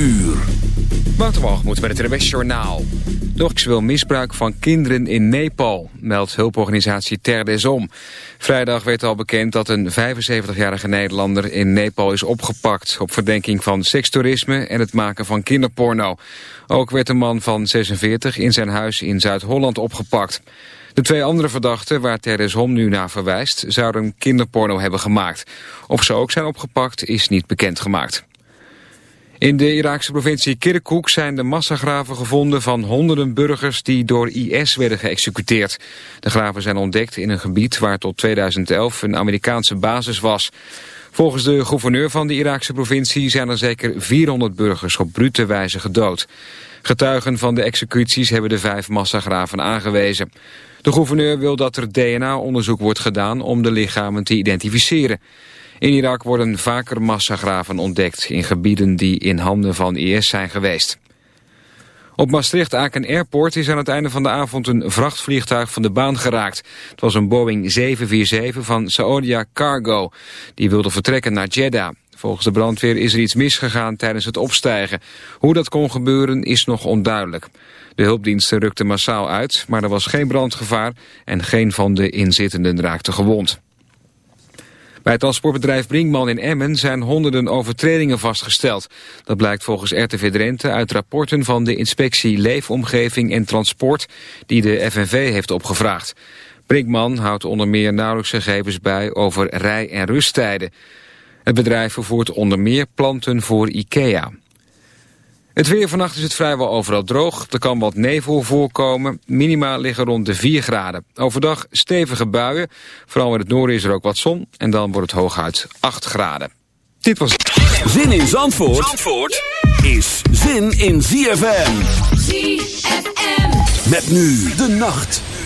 uur. moet met het RWS Journaal. Misbruik van kinderen in Nepal, meldt hulporganisatie Ter des Om. Vrijdag werd al bekend dat een 75-jarige Nederlander in Nepal is opgepakt... op verdenking van sekstoerisme en het maken van kinderporno. Ook werd een man van 46 in zijn huis in Zuid-Holland opgepakt. De twee andere verdachten, waar Ter des Om nu naar verwijst... zouden kinderporno hebben gemaakt. Of ze ook zijn opgepakt, is niet bekendgemaakt. In de Iraakse provincie Kirkuk zijn de massagraven gevonden van honderden burgers die door IS werden geëxecuteerd. De graven zijn ontdekt in een gebied waar tot 2011 een Amerikaanse basis was. Volgens de gouverneur van de Iraakse provincie zijn er zeker 400 burgers op brute wijze gedood. Getuigen van de executies hebben de vijf massagraven aangewezen. De gouverneur wil dat er DNA-onderzoek wordt gedaan om de lichamen te identificeren. In Irak worden vaker massagraven ontdekt in gebieden die in handen van IS zijn geweest. Op Maastricht-Aken Airport is aan het einde van de avond een vrachtvliegtuig van de baan geraakt. Het was een Boeing 747 van Saodia Cargo. Die wilde vertrekken naar Jeddah. Volgens de brandweer is er iets misgegaan tijdens het opstijgen. Hoe dat kon gebeuren is nog onduidelijk. De hulpdiensten rukten massaal uit, maar er was geen brandgevaar en geen van de inzittenden raakte gewond. Bij het transportbedrijf Brinkman in Emmen zijn honderden overtredingen vastgesteld. Dat blijkt volgens RTV Drenthe uit rapporten van de inspectie Leefomgeving en Transport die de FNV heeft opgevraagd. Brinkman houdt onder meer nauwelijks gegevens bij over rij- en rusttijden. Het bedrijf vervoert onder meer planten voor IKEA. Het weer vannacht is het vrijwel overal droog. Er kan wat nevel voorkomen. Minima liggen rond de 4 graden. Overdag stevige buien. Vooral in het noorden is er ook wat zon. En dan wordt het hooguit 8 graden. Dit was... Zin in Zandvoort, Zandvoort is zin in ZFM. ZFM. Met nu de nacht.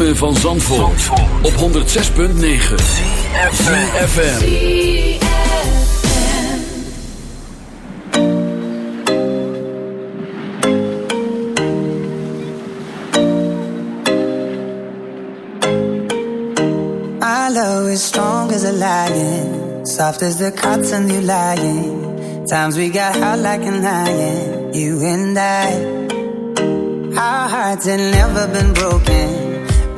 Van Zandvoort, op 106.9 CFFM love is strong as a lion Soft as the cotton you lying. Times we got hot like an iron You and I. Our hearts had never been broken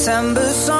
September song,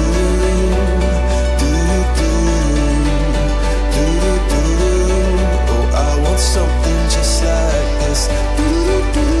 This.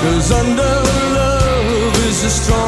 Cause under love is a strong